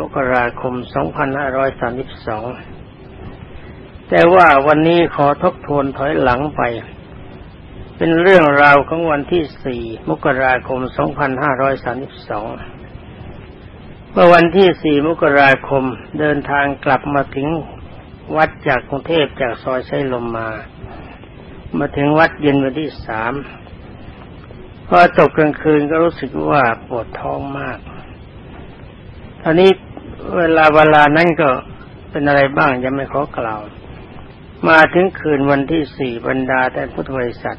มกราคม 2532 แต่ว่าวันนี้ขอทบทวนถอยหลังไป เป็นเรื่องราวของวันที่ 4 มกราคม 2532 เมื่อวันที่ 4 มกราคมเดินทางกลับมาถึงวัดจากกรุงเทพจากซอยใช้ลมมา มาถึงวัดเย็นวันที่สามพอตกกลางคืนก็รู้สึกว่าปวดท้องมาก อนนี้เวลาเวลานั้นก็เป็นอะไรบ้างยังไม่ขอกล่าว มาถึงคืนวันที่สี่บรรดาแต่พุทธบริษัท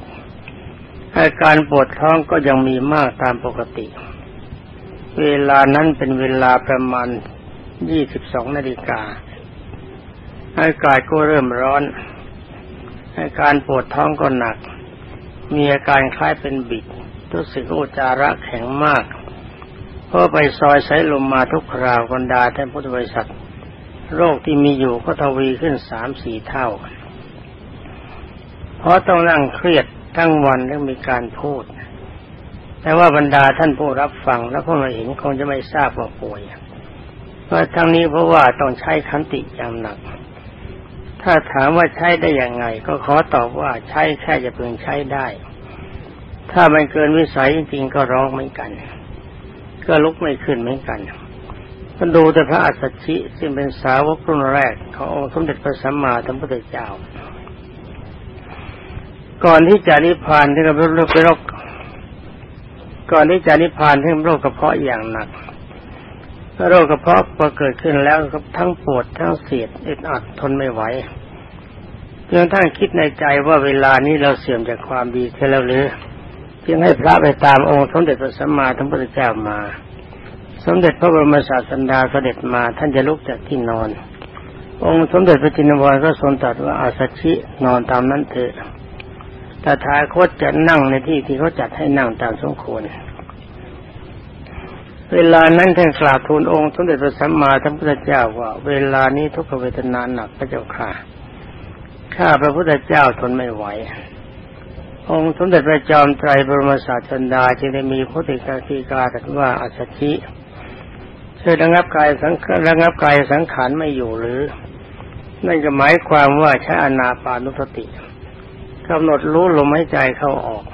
อาการปวดท้องก็ยังมีมากตามปกติ เวลานั้นเป็นเวลาประมาณยี่สิบสองนาฬิกาอากาศก็เริ่มร้อน อาการปวดท้องก็หนัก มีอาการคล้ายเป็นบิด รู้สึกอุจาระแข็งมาก พราะไปซอยสายลมมาทุกคราวกันดาแทนพุทธบริษัท โรคที่มีอยู่ก็ทวีขึ้นสามสี่เท่า เพราะต้องนั่งเครียดทั้งวันและมีการพูด แต่ว่าบรรดาท่านผู้รับฟังและผู้มาเห็นคงจะไม่ทราบว่าป่วยเพราะทั้งนี้เพราะว่าต้องใช้คันติอย่างหนัก ถ้าถามว่าใช้ได้อย่างไง ก็ขอตอบว่าใช้แค่จะเพียงใช้ได้ ถ้ามันเกินวิสัยจริงๆก็ร้องเหมือนกัน ก็ลุกไม่ขึ้นเหมือนกันก็ดูแต่พระอัสสชิซึ่งเป็นสาวกรุ่นแรกขององค์สมเด็จพระสัมมาสัมพุทธเจ้า ก่อนที่จะนิพพานที่เราเป็นโรคเป็นโรคก่อนที่จะนิพพานที่โรคกระเพาะอย่างหนักโรคกระเพาะพอเกิดขึ้นแล้วก็ทั้งปวดทั้งเสียดอึดอัดทนไม่ไหวจนท่านคิดในใจว่าเวลานี้เราเสื่อมจากความดีแค่แล้วหรือ จึงให้พระไปตามองค์สมเด็จพระสัมมาสัมพุทธเจ้ามา สมเด็จพระบรมศาสดาเสด็จมาท่านจะลุกจากที่นอน องค์สมเด็จพระจินวรก็ทรงตรัสว่าอาสัชินอนตามนั้นเถอะตถาคตจะนั่งในที่ที่เขาจัดให้นั่งตามสมควร เวลานั้นท่านกราบทูลองค์สมเด็จพระสัมมาสัมพุทธเจ้าว่า เวลานี้ทุกขเวทนาหนักพระเจ้าค่ะ ข้าพระพุทธเจ้าทนไม่ไหว องค์สมเด็จพระจอมไตรบรมศาสดาจึงได้มีพุทธิกาทีกาตรัสว่าอัศชิช่วยระงับกายสังระงับกายสังขารไม่อยู่หรือ นั่นก็หมายความว่าใช้อนาปานุสติกำหนดรู้ลมหายใจเข้าออก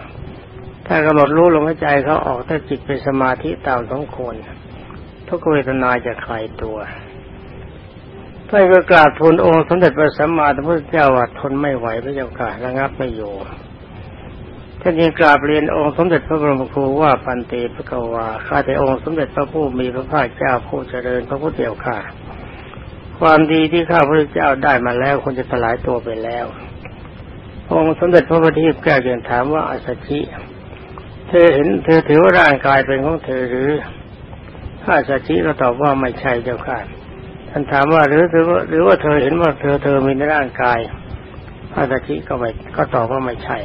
ถ้ากำหนดรู้ลมหายใจเข้าออกถ้าจิตเป็นสมาธิตามสมควรทุกเวทนาจะคลายตัวท่านก็กราบทูลองค์สมเด็จพระสัมมาสัมพุทธเจ้าว่าทนไม่ไหวพระเจ้าค่ะระงับไม่อยู่ ท่านยังกราบเรียนองค์สมเด็จพระบรมครูว่าปันเตพระกวาข้าแต่องค์สมเด็จพระผู้มีพระภาคเจ้าผู้เจริญพระพุทธเจ้าข้าความดีที่ข้าพระเจ้าได้มาแล้วคงจะสลายตัวไปแล้ว องค์สมเด็จพระพุทธเจ้าแก้วยังถามว่าอาสชิเธอเห็นเธอถือว่าร่างกายเป็นของเธอหรืออาสชิก็ตอบว่าไม่ใช่เจ้าค่ะท่านถามว่าหรือหรือว่าหรือว่าเธอเห็นว่าเธอเธอมีในร่างกายอาสชิก็ไม่ก็ตอบว่าไม่ใช่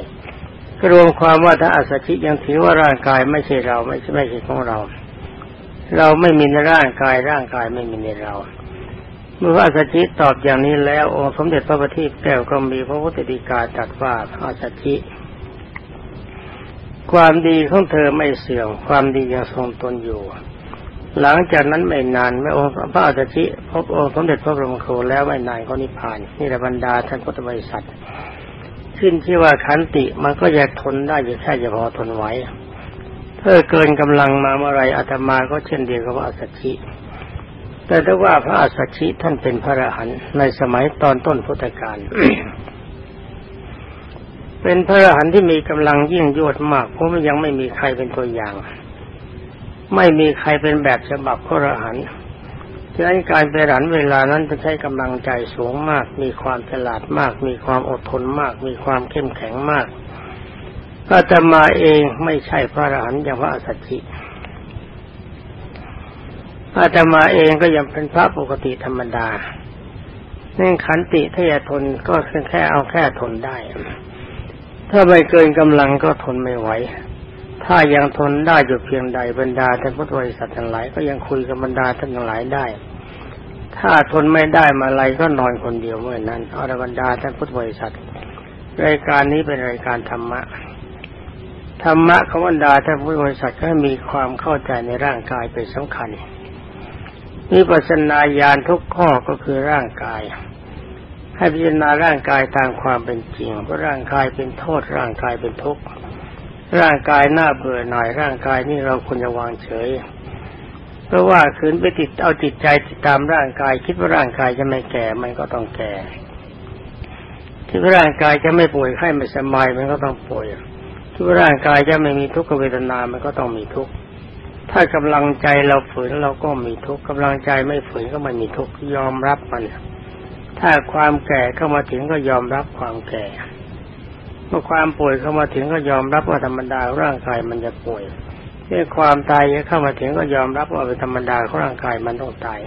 รวมความว่าถ้าอาสชิยังถือว่าร่างกายไม่ใช่เราไม่ใช่ไม่ใช่ของเรา เราไม่มีในร่างกายร่างกายไม่มีในเรา เมื่ออาสชิตอบอย่างนี้แล้ว องค์สมเด็จพระบัณฑิตแก้วก็มีพระพุทธดีกาตรัสว่าอาสชิ ความดีของเธอไม่เสื่อมความดียังทรงตนอยู่ หลังจากนั้นไม่นานแม่องค์พระอาสชิพบองค์สมเด็จพระบรมครูแล้วไม่นานก็นิพพานนี่แหละบรรดาท่านพุทธบริษัท ขึ้นที่ว่าขันติมันก็จะทนได้อยู่แค่จะพอทนไหวถ้าเกินกำลังมาเมื่อไรอาตมาก็เช่นเดียวกับอัสสชิแต่ถ้าว่าพระอัสสชิท่านเป็นพระอรหันต์ในสมัยตอนต้นพุทธกาลเป็นพระอรหันต์ที่มีกำลังยิ่งยวดมาก เพราะมันยังไม่มีใครเป็นตัวอย่าง ไม่มีใครเป็นแบบฉบับพระอรหันต์ ฉะนั้นการไปหันเวลานั้นจะใช้กำลังใจสูงมาก มีความฉลาดมาก มีความอดทนมาก มีความเข้มแข็งมากก็จะมาเองไม่ใช่พระอรหันต์อย่างพระอสัจจิอาตมาเองก็ยังเป็นพระปกติธรรมดาเนื่องขันติถ้าจะทนก็แค่เอาแค่ทนได้ ถ้าไม่เกินกำลังก็ทนไม่ไหว ถ้ายังทนได้อยู่เพียงใดบรรดาท่านพุทธบริษัททั้งหลายก็ยังคุยกับบรรดาท่านทั้งหลายได้ ถ้าทนไม่ได้มาอะไรก็นอนคนเดียวเมื่อนั้นอรบรรดาท่านพุทธบริษัทรายการนี้เป็นรายการธรรมะธรรมะของบรรดาท่านพุทธบริษัทก็มีความเข้าใจในร่างกายเป็นสำคัญวิปัสสนาญาณทุกข้อก็คือร่างกาย ให้พิจารณาร่างกายตามความเป็นจริงเพราะร่างกายเป็นโทษร่างกายเป็นทุกข์ร่างกายหน้าเบื่อหน่ายร่างกายนี่เราควรจะวางเฉย เพราะว่าคืนไปติดเอาจิตใจติดตามร่างกาย คิดว่าร่างกายจะไม่แก่มันก็ต้องแก่คิดว่าร่างกายจะไม่ป่วยไข้ไม่สบายมันก็ต้องป่วยคิดว่าร่างกายจะไม่มีทุกขเวทนา มันก็ต้องมีทุกข์ถ้ากำลังใจเราฝืนเราก็มีทุกข์กำลังใจไม่ฝืนก็ไม่มีทุกข์ยอมรับมัน ถ้าความแก่เข้ามาถึงก็ยอมรับความแก่ เมื่อความป่วยเข้ามาถึงก็ยอมรับว่าธรรมดาร่างกายมันจะป่วย เมื่อความตายเข้ามาถึงก็ยอมรับว่าเป็นธรรมดาของร่างกายมันต้องตาย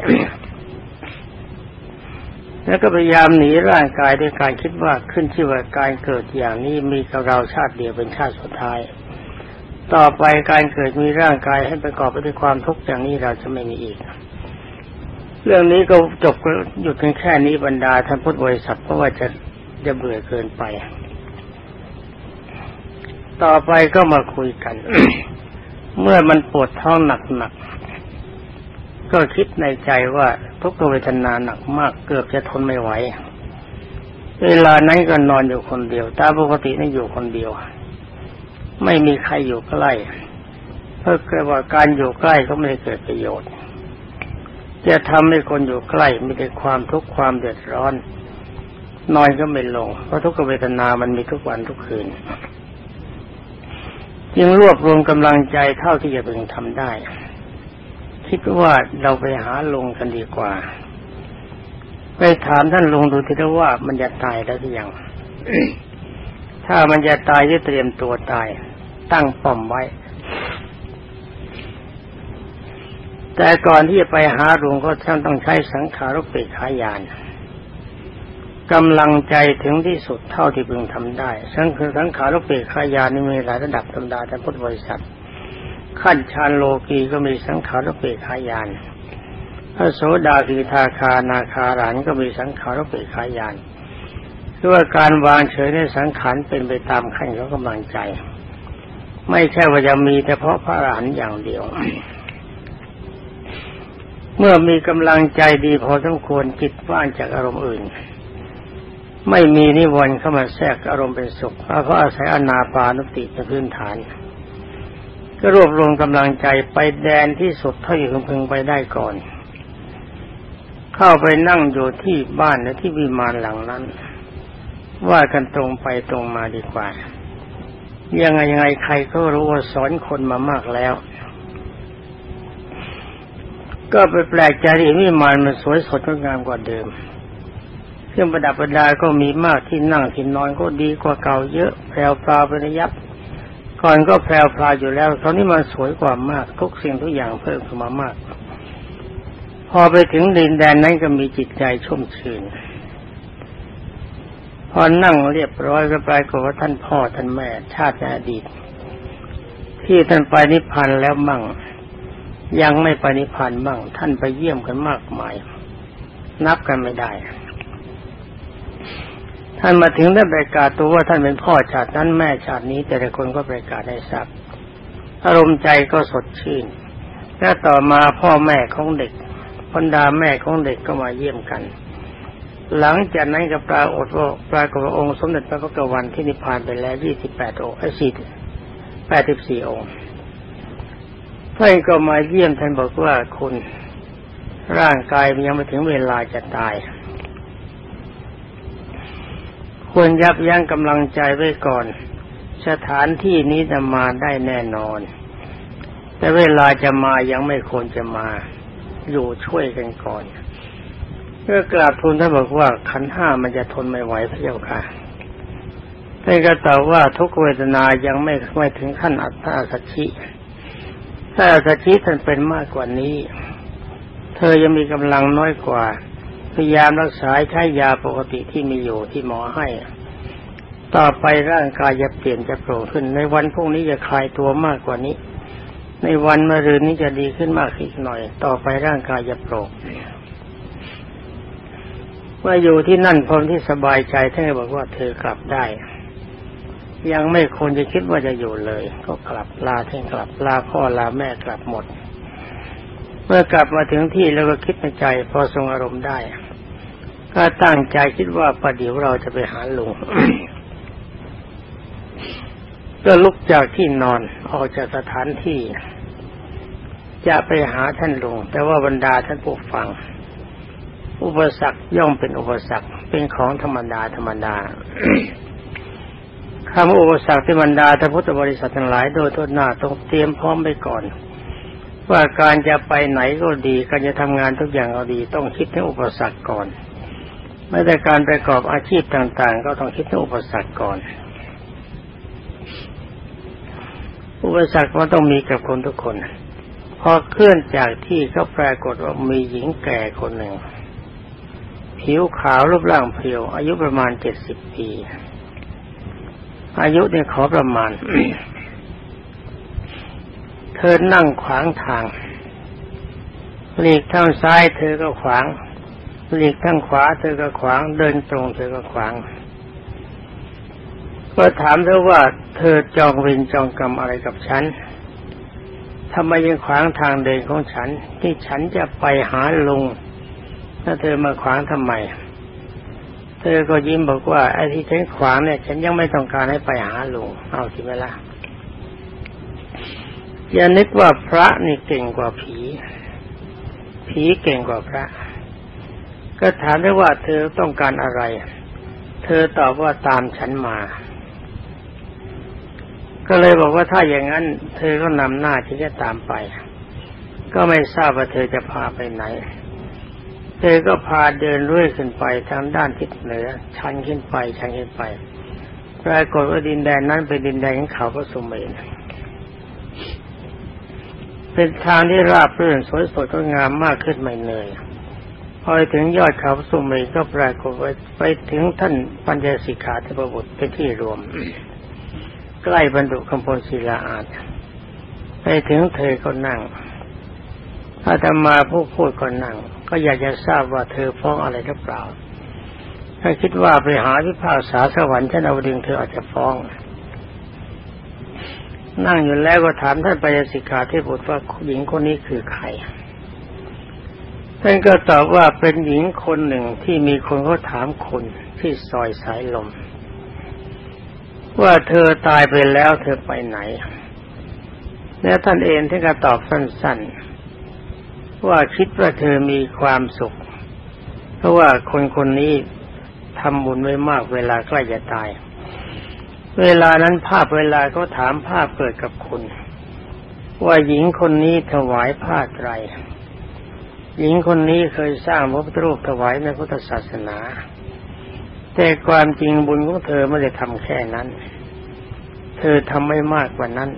แล้วก็พยายามหนีร่างกายด้วยการคิดว่าขึ้นชื่อว่าการเกิดอย่างนี้มีกับเราชาติเดียวเป็นชาติสุดท้าย ต่อไปการเกิดมีร่างกายให้ประกอบไปด้วยความทุกข์อย่างนี้เราจะไม่มีอีก เรื่องนี้ก็จบหยุดเพียงแค่นี้บรรดาท่านพุทธบริษัทเพราะว่าจะจะเบื่อเกินไป ต่อไปก็มาคุยกัน เมื่อมันปวดท้องหนักๆ ก็คิดในใจว่าทุกขเวทนาหนักมากเกือบจะทนไม่ไหว เวลานั้นก็นอนอยู่คนเดียว ตามปกตินี่อยู่คนเดียว ไม่มีใครอยู่ใกล้ เพราะเกิดว่าการอยู่ใกล้ก็ไม่ได้เกิดประโยชน์ จะทำให้คนอยู่ใกล้มีแต่ความทุกข์ความเดือดร้อน นอนก็ไม่ลง เพราะทุกขเวทนามันมีทุกวันทุกคืน จึงรวบรวมกำลังใจเท่าที่จะพึงทำได้ คิดว่าเราไปหาลงกันดีกว่า ไปถามท่านลงดูทีว่ามันจะตายแล้วหรือยังถ้ามันจะตายจะเตรียมตัวตาย ตั้งป้อมไว้ แต่ก่อนที่จะไปหาหลวงก็ท่านต้องใช้สังขารุปเปกขายาน กำลังใจถึงที่สุดเท่าที่พึงทำได้สังคือสังขารุปเปกขายานี่มีหลายระดับธรรมดาแต่พุทธบริษัท ขั้นชานโลกีก็มีสังขารุปเปกขายานพระโสดาสีทาคานาคาหลานก็มีสังขารุปเปกขายานคือว่าการวางเฉยในสังขารเป็นไปตามขั้นของกำลังใจ ไม่ใช่ว่าจะมีแต่เพราะพระอรหันต์อย่างเดียวเมื่อมีกำลังใจดีพอสมควรจิตว่างจากอารมณ์อื่น ไม่มีนิวรณ์เข้ามาแทรกอารมณ์เป็นสุขเพราะอาศัยอนาปานุติเป็นพื้นฐาน ก็รวบรวมกำลังใจไปแดนที่สุดเท่าที่พึงไปได้ก่อน เข้าไปนั่งอยู่ที่บ้านและที่วิมานหลังนั้น ว่ากันตรงไปตรงมาดีกว่า ยังไงยังไงใครก็รู้ว่าสอนคนมามากแล้ว ก็ไปแปลกใจที่วิมานมันสวยสดงดงามกว่าเดิม รื่องประดับประดาก็มีมากที่นั่งที่นอนก็ดีกว่าเก่าเยอะแพรวพราวเป็นยับ ก่อนก็แพรวพราวอยู่แล้วตอนนี้มันสวยกว่ามาก ทุกสิ่งทุกอย่างเพิ่มขึ้นมามาก พอไปถึงดินแดนนั้นก็มีจิตใจชุ่มชื่นพอนั่งเรียบร้อยก็ไปกว่าท่านพ่อท่านแม่ ชาติอดีต ที่ท่านไปนิพพานแล้วมั่ง ยังไม่ไปนิพพานมั่ง ท่านไปเยี่ยมกันมากมาย นับกันไม่ได้ ท่านมาถึงได้ประกาศตัวว่าท่านเป็นพ่อชาตินั้นแม่ชาตินี้ แต่ละคนก็ประกาศให้ทราบอารมณ์ใจก็สดชื่น และต่อมาพ่อแม่ของเด็กบรรดาแม่ของเด็กก็มาเยี่ยมกัน หลังจากนั้นก็ปรากฏว่าปรากฏว่าองค์สมเด็จพระพุทธวันที่นิพพานไปแล้วยี่สิบแปดองค์ไอ้สี่แปดสิบสี่องค์ท่านก็มาเยี่ยมท่านบอกว่าคุณร่างกายยังไม่ถึงเวลาจะตาย ควรยับยั้งกำลังใจไว้ก่อน สถานที่นี้จะมาได้แน่นอน แต่เวลาจะมายังไม่ควรจะมา อยู่ช่วยกันก่อนเมื่อกราบทูลท่านบอกว่าขันห้ามันจะทนไม่ไหวพระเจ้าค่ะท่านก็ตอบว่าทุกเวทนายังไม่ไม่ถึงขั้นอัตตาสัจฉิถ้าสัจฉิท่านเป็นมากกว่านี้ เธอยังมีกำลังน้อยกว่า พยายามรักษาใช้ยาปกติที่มีอยู่ที่หมอให้ ต่อไปร่างกายจะเปลี่ยนจะโผล่ขึ้น ในวันพรุ่งนี้จะคลายตัวมากกว่านี้ ในวันมะรืนนี้จะดีขึ้นมากอีกหน่อย ต่อไปร่างกายจะโปร่งว่าอยู่ที่นั่นพรมที่สบายใจท่านบอกว่าเธอกลับได้ยังไม่ควรจะคิดว่าจะอยู่เลย ก็กลับลาท่านกลับลาพ่อลาแม่กลับหมด เมื่อกลับมาถึงที่แล้วก็คิดในใจ พอทรงอารมณ์ได้ ก็ตั้งใจคิดว่าประเดี๋ยวเราจะไปหาลุงก็ลุกจากที่นอนออกจากสถานที่ จะไปหาท่านลุงแต่ว่าบรรดาท่านผู้ฟัง อุปสรรคย่อมเป็นอุปสรรคเป็นของธรรมดาธรรมดาคำอุปสรรคที่บรรดาท่านพุทธบริษัททั้งหลายโดยทุนหน้าต้องเตรียมพร้อมไปก่อน ว่าการจะไปไหนก็ดี การจะทำงานทุกอย่างก็ดี ต้องคิดถึงอุปสรรคก่อนไม่แต่การประกอบอาชีพต่าง ๆ ก็ต้องคิดถึงอุปสรรคก่อน อุปสรรคมันต้องมีกับคนทุกคน พอเคลื่อนจากที่ก็ปรากฏว่ามีหญิงแก่คนหนึ่ง ผิวขาวรูปร่างเพรียว อายุประมาณเจ็ดสิบปี อายุเนี่ยขอประมาณ เธอนั่งขวางทางหลีกทางซ้ายเธอก็ขวางหลีกทางขวาเธอก็ขวาง เดินตรงเธอก็ขวาง ก็ถามเธอว่า เธอจองเวรจองกรรมอะไรกับฉันทำไมยังขวางทางเดินของฉัน ที่ฉันจะไปหาลุงถ้าเธอมาขวางทำไม เธอก็ยิ้มบอกว่าไอ้ที่ฉันขวางเนี่ย ฉันยังไม่ต้องการให้ไปหาลุงเอาสิไหมล่ะ อย่านึกว่าพระนี่เก่งกว่าผี ผีเก่งกว่าพระ ก็ถามได้ว่าเธอต้องการอะไร เธอตอบว่าตามฉันมา ก็เลยบอกว่าถ้าอย่างนั้น เธอก็นำหน้าที่จะตามไป ก็ไม่ทราบว่าเธอจะพาไปไหน เธอก็พาเดินเรื่อยขึ้นไปทางด้านทิศเหนือ ชันขึ้นไปชันขึ้นไปปรากฏว่าดินแดนนั้นเป็นดินแดนของเขาพระสุเมน เป็นทางที่ราบรื่นสวยสดงามมากขึ้นไม่เหนื่อยพอถึงยอดเขาสุเมก็ปรากฏว่าไปถึงท่านปัญญสิกขาเทพบุตรเป็นที่รวม ใกล้บรรดุคำพลศิลาอาจไปถึงเธอก็นั่งอาตมาผู้พูดก็นั่ง ก็อยากจะทราบว่าเธอฟ้องอะไรหรือเปล่า ถ้าคิดว่าไปหาพิพากษาสวรรค์ท่านเอาดึงเธออาจจะฟ้อง นั่งอยู่แล้วก็ถามท่านปยสิกขาที่บุตรว่าหญิงคนนี้คือใคร ท่านก็ตอบว่าเป็นหญิงคนหนึ่งที่มีคนเขาถามคนที่ซอยสายลม ว่าเธอตายไปแล้วเธอไปไหน แล้วท่านเองท่านก็ตอบสั้นๆ ว่าคิดว่าเธอมีความสุข เพราะว่าคนคนนี้ทำบุญไว้มากเวลาใกล้จะตาย เวลานั้นภาพเวลาก็ถามภาพเกิดกับคุณ ว่าหญิงคนนี้ถวายผ้าไตร หญิงคนนี้เคยสร้างพระพุทธรูปถวายในพุทธศาสนา แต่ความจริงบุญของเธอไม่ได้ทำแค่นั้น เธอทำไม่มากกว่านั้น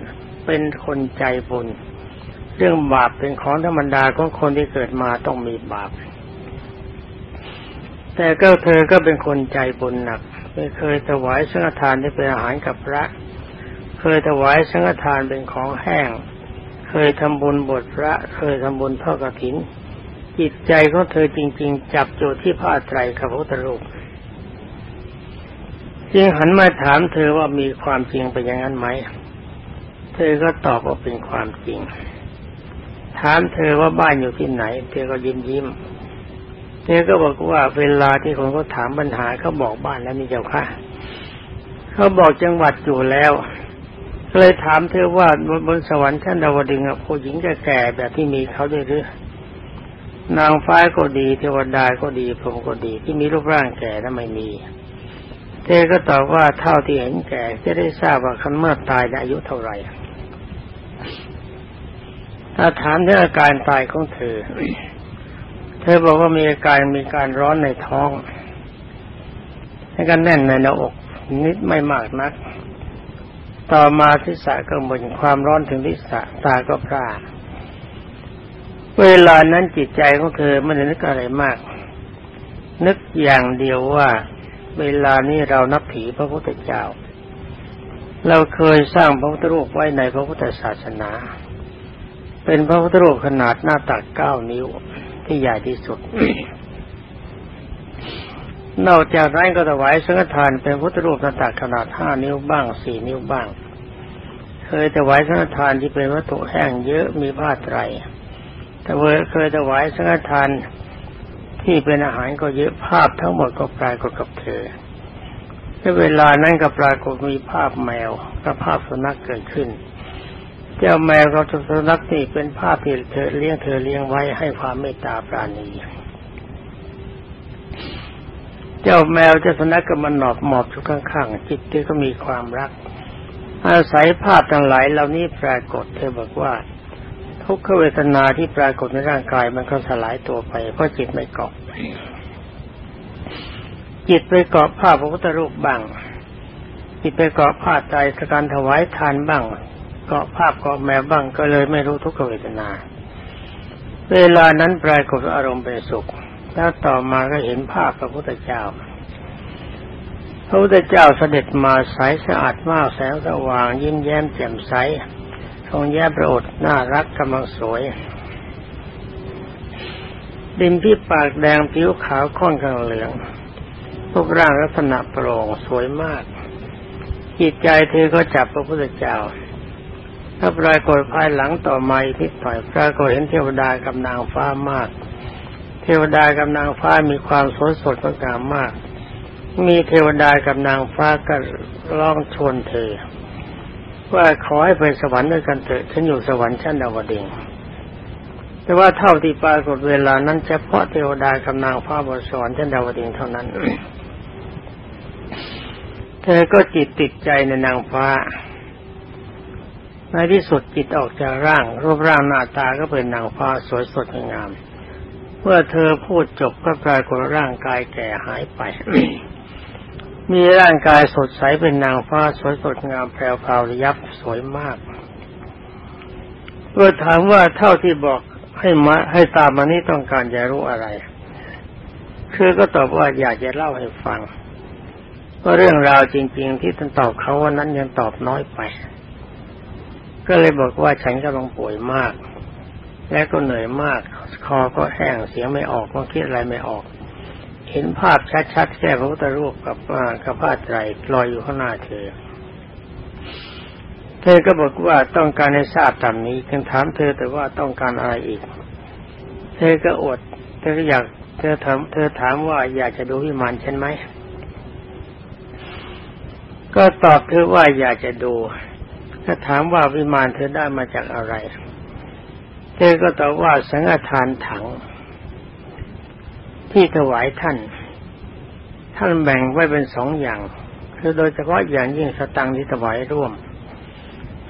เป็นคนใจบุญ เรื่องบาปเป็นของธรรมดาของคนที่เกิดมาต้องมีบาป แต่ก็เธอก็เป็นคนใจบุญหนัก เคยถวายสังฆทานที่เป็นอาหารกับพระ เคยถวายสังฆทานเป็นของแห้ง เคยทำบุญบทพระ เคยทำบุญทอดกฐิน จิตใจของเธอจริง ๆ จับจุดที่พระไตรกับพระพุทธรูปจึงหันมาถามเธอว่ามีความจริงเป็นอย่างนั้นไหม เธอก็ตอบว่าเป็นความจริง ถามเธอว่าบ้านอยู่ที่ไหน เธอก็ยิ้มยิ้ม เธอก็บอกว่าเวลาที่คนเขาถามปัญหาเขาบอกบ้านแล้วนี่เจ้าค่ะเขาบอกจังหวัดอยู่แล้วเลยถามเธอว่าบนสวรรค์ชั้นดาวดึงผู้หญิงจะแก่แบบที่มีเขาด้วยหรือนางฟ้าก็ดีเทวดาก็ดีพรหมก็ดี ที่มีรูปร่างแก่นั้นไม่มีเธอก็ตอบว่าเท่าที่เห็นแก่จะได้ทราบว่าคันเมื่อตายอายุเท่าไหร่ถ้าถามถึงอาการตายของเธอ เธอบอกว่ามีอาการมีการร้อนในท้องแล้วก็แน่นในหน้าอกนิดไม่มากนัก ต่อมาทิศะก็บ่นความร้อนถึงทิศะตาก็พร่าเวลานั้นจิตใจของเธอไม่ได้นึกอะไรมาก นึกอย่างเดียวว่า เวลานี้เรานับถือพระพุทธเจ้า เราเคยสร้างพระพุทธรูปไว้ในพระพุทธศาสนา เป็นพระพุทธรูปขนาดหน้าตักเก้านิ้ว ที่ใหญ่ที่สุด นอกจากนั้นก็ถวายสังฆทานเป็นพุทธรูปหน้าตักขนาดห้านิ้วบ้างสี่นิ้วบ้าง เคยถวายสังฆทานที่เป็นวัตถุแห้งเยอะมีผ้าไตรแต่เวเคยถวายสังฆทานที่เป็นอาหารก็เยอะภาพทั้งหมดก็ปรากฏกับเธอในเวลานั้นก็ปรากฏมีภาพแมวกับภาพสุนัขเกิดขึ้น เจ้าแมวกับสุนัขนี่เป็นภาพที่เธอเลี้ยงเธอเลี้ยงไว้ให้ความเมตตาปราณีเจ้าแมวเจ้าสุนัขก็มันหนอบหมอบอยู่ข้างๆจิตที่ก็มีความรัก อาศัยภาพทั้งหลายเหล่านี้ปรากฏเธอบอกว่า ทุกขเวทนาที่ปรากฏในร่างกายมันก็สลายตัวไปเพราะจิตไม่เกาะจิตไปเกาะผ้าพระพุทธรูปบ้างจิตไปเกาะผ้าใจสการถวายทานบ้าง กาะภาพเกาะแมวบ้างก็เลยไม่รู้ทุกขเวทนา เวลานั้นปลายกฏอารมณ์เป็นสุข แล้วต่อมาก็เห็นภาพพระพุทธเจ้า พระพุทธเจ้าเสด็จมาใสสะอาดมากแสงสว่าง ยิ้มแย้มแจ่มใสทรงแย้มประอดน่ารักกำลังสวยดินที่ปากแดงผิวขาวค่อนข้างเหลืองรูปร่างลักษณะโปร่งสวยมาก จิตใจเธอก็จับพระพุทธเจ้า ถ้าปรากฏภายหลังต่อมาอีกนิดหน่อยปรากฏเห็นเทวดากับนางฟ้ามาก เทวดากับนางฟ้ามีความสดสดงดงามมาก มีเทวดากับนางฟ้าก็ร้องชวนเธอ ว่าขอให้ไปสวรรค์ด้วยกันเถอะฉันอยู่สวรรค์ชั้นดาวดึงแต่ว่าเท่าที่ปรากฏเวลานั้นเฉพาะเทวดากับนางฟ้าบนสวรรค์ชั้นดาวดึงเท่านั้น เธอก็จิตติดใจในนางฟ้า ในที่สุดจิตออกจากร่าง รูปร่างหน้าตาก็เป็นนางฟ้าสวยสดงาม เมื่อเธอพูดจบก็ปรากฏร่างกายแก่หายไป มีร่างกายสดใสเป็นนางฟ้าสวยสดงามแพรวพราวยับสวยมากเมื่อถามว่าเท่าที่บอกให้มาให้ตามมานี้ต้องการจะรู้อะไร คือก็ตอบว่าอยากจะเล่าให้ฟังว่าเรื่องราวจริง ๆ ที่ท่านตอบเขาวันนั้นยังตอบน้อยไป ก็เลยบอกว่าฉันกำลังป่วยมาก และก็เหนื่อยมาก คอก็แห้งเสียงไม่ออกก็คิดอะไรไม่ออก เห็นภาพชัดๆแค่พระพุทธรูปกับกับผ้าไตรลอยอยู่ข้างหน้าเธอ เธอก็บอกว่าต้องการให้ทราบตามนี้จึงถามเธอแต่ว่าต้องการอะไรอีก เธอก็อด เธอก็อยาก เธอถามเธอถามว่าอยากจะดูวิมานฉันไหมก็ตอบเธอว่าอยากจะดู ถ้าถามว่าวิมานเธอได้มาจากอะไร เธอก็ตอบว่าสังฆทานถัง ที่ถวายท่าน ท่านแบ่งไว้เป็นสองอย่าง คือโดยเฉพาะอย่างยิ่งสตังที่ถวายร่วม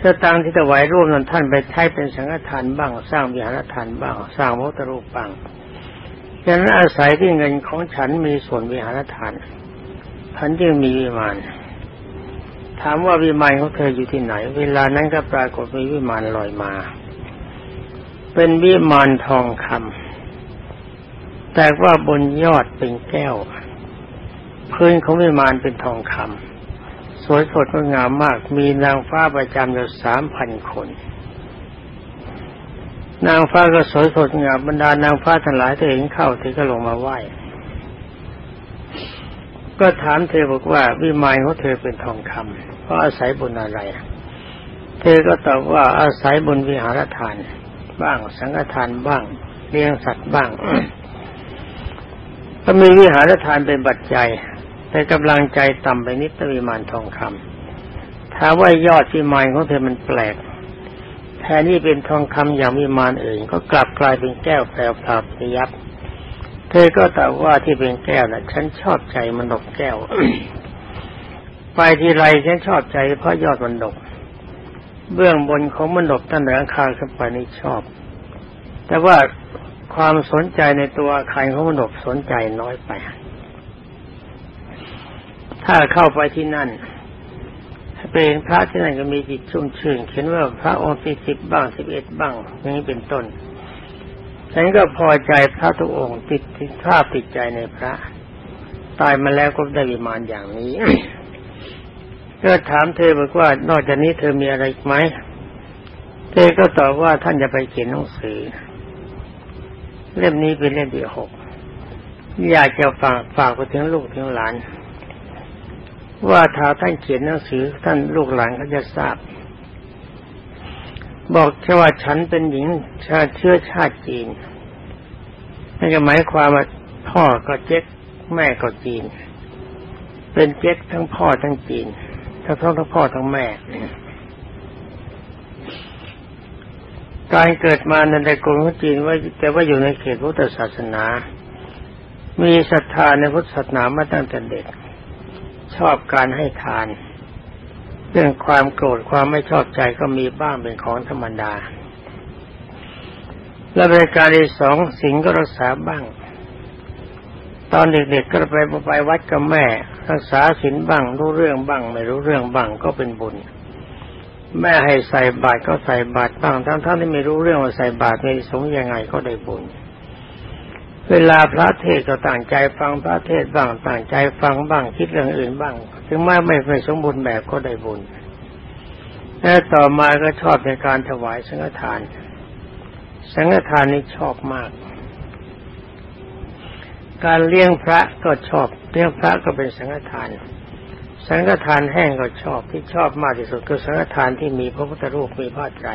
สตังที่ถวายร่วมนั้นท่านไปใช้เป็นสังฆทานบ้าง สร้างวิหารทานบ้าง สร้างมุตรูปบ้างฉะนั้นอาศัยที่เงินของฉันมีส่วนวิหารทานท่านจึงมีวิมาน ถามว่าวิมานของเธออยู่ที่ไหน เวลานั้นก็ปรากฏมีวิมานลอยมา เป็นวิมานทองคำแต่ว่าบนยอดเป็นแก้ว พื้นของวิมานเป็นทองคำสวยสดงดงามมาก มีนางฟ้าประจำอยู่สามพันคน นางฟ้าก็สวยสดงามบรรดานางฟ้าทั้งหลายเธอเห็นเข้าเธอก็ลงมาไหว้ก็ถามเธอบอกว่าวิมานของเธอเป็นทองคำ เพราอาศัยบุญอะไร เธอก็ตอบว่าอาศัยบุญวิหารทาน บ้างสังฆทานบ้างเลี้ยงสัตว์บ้าง ก็มีวิหารทานเป็นบัตรใจแต่กำลังใจต่ำไปนิดตวิมานทองคำถาว่ายอดวิมานของเธอมันแปลกแทนที่เป็นทองคำอย่างวิมานอื่น ก็กลับกลายเป็นแก้วแปลวพลาบยับ เธอก็ตอบว่าที่เป็นแก้วน่ะฉันชอบใจมันดกแก้ว ไปทีไรฉันชอบใจเพราะยอดมันดก เบื้องบนของมันดกตั้งแต่อาคารขึ้นไปนี่ชอบ แต่ว่าความสนใจในตัวอาคารของมันดกสนใจน้อยไป ถ้าเข้าไปที่นั่นเป็นพระที่นั่นก็มีจิตชุ่มชื่นเขียนว่าพระองค์ที่สิบบ้างสิบเอ็ดบ้างอย่างนี้เป็นต้นฉันก็พอใจพระทุกองค์ติติดภาพติดใจในพระ ตายมาแล้วก็ได้วิมานอย่างนี้ ก็ถามเธอบอกว่านอกจากนี้เธอมีอะไรไหม เธอก็ตอบว่าท่านจะไปเขียนหนังสือ เล่มนี้เป็นเล่มที่หกอยากจะฝากฝากไปถึงลูกถึงหลาน ว่าถ้าท่านเขียนหนังสือ ท่านลูกหลานเขาจะทราบ บอกแค่ว่าฉันเป็นหญิงชาเชื้อชาติจีนนั่นก็หมายความว่าพ่อก็เจ๊กแม่ก็จีน เป็นเจ๊กทั้งพ่อทั้งจีน ทั้งทั้งทั้งพ่อทั้งแม่การเกิดมาในตระกูลของจีนว่าแต่ว่าอยู่ในเขตพุทธศาสนา มีศรัทธาในพุทธศาสนามาตั้งแต่เด็ก ชอบการให้ทาน เรื่องความโกรธความไม่ชอบใจก็มีบ้างเป็นของธรรมดา และบริการที่สองสิ่งก็รักษาบ้าง ตอนเด็กๆก็ไปไปวัดกับแม่ รักษาศีลบ้างรู้เรื่องบ้างไม่รู้เรื่องบ้างก็เป็นบุญ แม่ให้ใส่บาตรก็ใส่บาตรบ้างทั้งท่านที่ไม่รู้เรื่องว่าใส่บาตรในสงฆ์ยังไงก็ได้บุญ เวลาพระเทศก็ต่างใจฟังพระเทศบ้างต่างใจฟังบ้างคิดเรื่องอื่นบ้าง ถึงแม้ไม่ไม่สมบูรณ์แบบก็ได้บุญและต่อมาก็ชอบในการถวายสังฆทาน สังฆทานนี่ชอบมาก การเลี้ยงพระก็ชอบเลี้ยงพระก็เป็นสังฆทาน สังฆทานแห้งก็ชอบที่ชอบมากที่สุดคือสังฆทานที่มีพระพุทธรูปมีผ้าไตร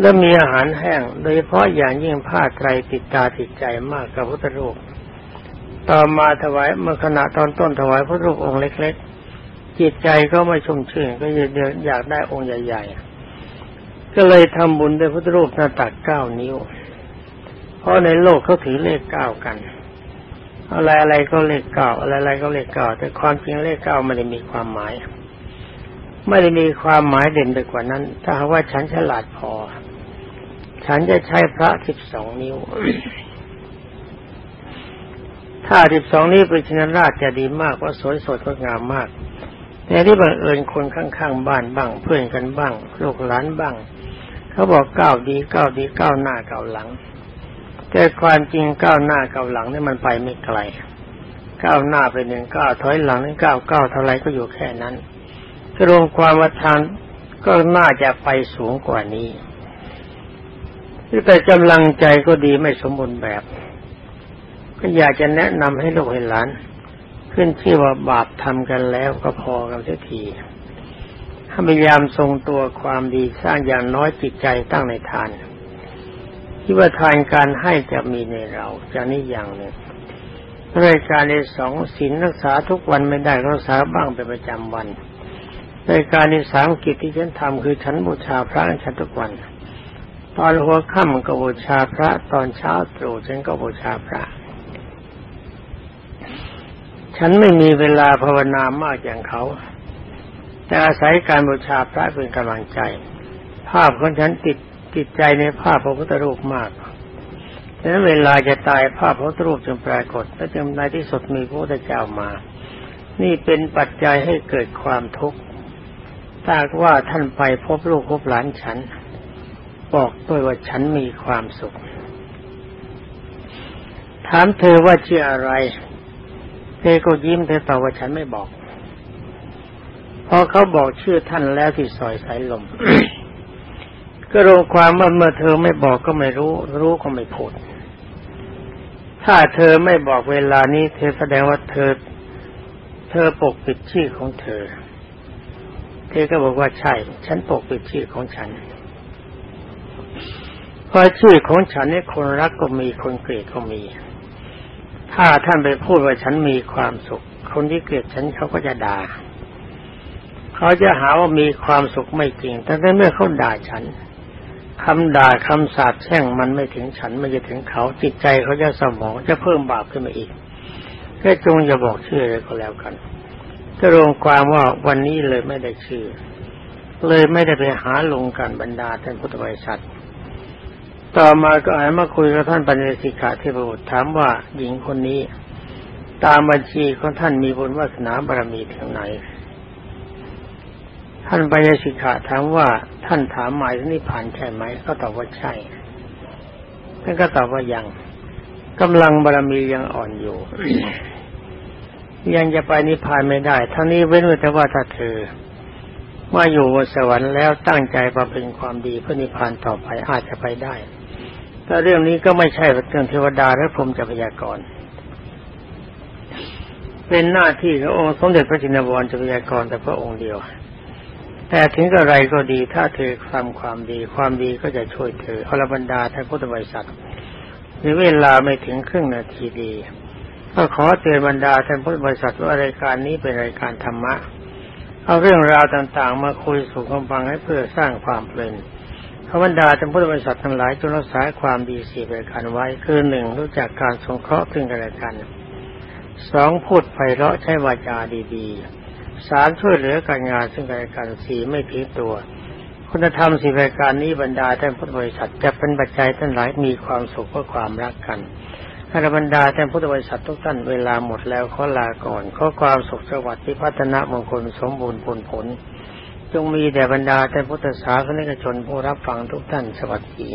และมีอาหารแห้ง โดยเฉพาะอย่างยิ่งผ้าไตรติดตาติดใจมากกับพุทธรูป ต่อมาถวายเมื่อขณะตอนต้นถวายพระรูปองค์เล็ก ๆ จิตใจก็ไม่ชุ่มชื่นก็อยากได้องค์ใหญ่ ๆ ก็เลยทำบุญด้วยพุทธรูปหน้าตักเก้านิ้ว เพราะในโลกเขาถือเลขเก้ากัน อะไรอะไรก็เลขเก้าอะไรอะไรก็เลขเก้าแต่ความจริงเลขเก้าไม่ได้มีความหมาย ไม่ได้มีความหมายเด่นไปกว่านั้น ถ้าหากว่าฉันฉลาดพอ ฉันจะใช้พระสิบสองนิ้ว ถ้าสิบสองนิ้วเป็นชนราชจะดีมากว่าสวยสดงดงามมากแต่ที่บังเอิญคนข้างๆบ้านบ้าง เพื่อนกันบ้าง ลูกหลานบ้าง เขาบอกก้าวดีก้าวดีก้าวหน้าก้าวหลัง แต่ความจริงก้าวหน้าก้าวหลังนี่มันไปไม่ไกลก้าวหน้าไปหนึ่งก้าวถอยหลังนี่ก้าวก้าวเท่าไรก็อยู่แค่นั้นรวมความว่าทานก็น่าจะไปสูงกว่านี้แต่กำลังใจก็ดีไม่สมบูรณ์แบบ ก็อยากจะแนะนำให้ลูกให้หลาน ขึ้นชื่อว่าบาปทำกันแล้วก็พอกันเสียทีพยายามทรงตัวความดีสร้างอย่างน้อยจิตใจตั้งในทาน ที่ว่าทานการให้จะมีในเราจะนี้อย่างหนึ่งรายการในสองศีลรักษาทุกวันไม่ได้รักษาบ้างเป็นประจำวันรายการในสามกิจที่ฉันทำคือฉันบูชาพระฉันทุกวัน ตอนหัวค่ำก็บูชาพระตอนเช้าตรู่ฉันก็บูชาพระ ฉันไม่มีเวลาภาวนามากอย่างเขา แต่อาศัยการบูชาพระเป็นกำลังใจ ภาพของฉันติด จิตใจในภาพพระพุทธรูปมากดังนั้นเวลาจะตายภาพพระพุทธรูปจึงปรากฏและจึงในที่สุดมีพระพุทธเจ้ามา นี่เป็นปัจจัยให้เกิดความทุกข์ถ้าว่าท่านไปพบลูกพบหลานฉัน บอกด้วยว่าฉันมีความสุข ถามเธอว่าชื่ออะไร เธอก็ยิ้มเธอตอบว่าฉันไม่บอกพอเขาบอกชื่อท่านแล้วที่ซอยสายลม ก็รวมความว่าเมื่อเธอไม่บอกก็ไม่รู้ รู้ก็ไม่พูด ถ้าเธอไม่บอกเวลานี้ เธอแสดงว่าเธอ เธอปกปิดชื่อของเธอ เธอก็บอกว่าใช่ ฉันปกปิดชื่อของฉันเพราะชื่อของฉันนี่คนรักก็มีคนเกลียดก็มี ถ้าท่านไปพูดว่าฉันมีความสุข คนที่เกลียดฉันเขาก็จะด่า เขาจะหาว่ามีความสุขไม่จริงแต่เมื่อเขาด่าฉัน คำด่าคำสาปแช่งมันไม่ถึงฉันไม่จะถึงเขาจิตใจเขาจะสมองจะเพิ่มบาปขึ้นมาอีกแค่จงอย่าบอกชื่อเลยก็แล้วกันก็รวมความว่าวันนี้เลยไม่ได้ชื่อ เลยไม่ได้ไปหาลงการบรรดาท่านพุทธบริษัท ต่อมาก็อานมาคุยกับท่านปัญญสิกขาเทพบุตรถามว่าหญิงคนนี้ ตามบัญชีของท่านมีบุญวาสนาบารมีถึงไหน ท่านปัญญสิกขาถามว่าท่านถามหมายถึงนิพพานใช่ไหม ก็ตอบว่าใช่ท่านก็ตอบว่ายังกำลังบารมียังอ่อนอยู่ ยังจะไปนิพพานไม่ได้ ทั้งนี้เว้นไว้แต่ว่าถ้าเธอมาอยู่บนสวรรค์แล้วตั้งใจบำเพ็ญความดีเพื่อนิพพานต่อไปอาจจะไปได้ แต่เรื่องนี้ก็ไม่ใช่เรื่องเทวดาและพรหมจะพยากรณ์เป็นหน้าที่ขององค์สมเด็จพระจินวรจะพยากรณ์แต่พระองค์เดียว แต่ถึงกระไรก็ดีถ้าเธอทำความดี ความดีก็จะช่วยเธออรบรรดาท่านพุทธบริษัทในเวลาไม่ถึงครึ่งนาทีดี ก็ขอเตือนบรรดาท่านพุทธบริษัทว่ารายการนี้เป็นรายการธรรมะ เอาเรื่องราวต่างๆ มาคุยสู่ความฟังให้เพื่อสร้างความเพลินขบรรดาท่านพุทธบริษัททั้งหลายจงรักษาความดีสี่ประการไว้คือหนึ่งรู้จักการสงเคราะห์ซึ่งกันและกันสองพูดไพเราะใช้วาจาดีๆ สามช่วยเหลือการงานซึ่งกันและกันสี่ไม่ถือตัว คุณธรรมสี่ประการนี้บรรดาท่านพุทธบริษัทจะเป็นปัจจัยท่านหลายมีความสุขเพราะความรักกันอรบรรดาท่านพุทธบริษัททุกท่านเวลาหมดแล้วขอลาก่อนขอความสุขสวัสดิ์ที่พัฒนามงคลสมบูรณ์ผลผล จงมีแด่บรรดาท่านพุทธศาสนิกชนผู้รับฟังทุกท่านสวัสดี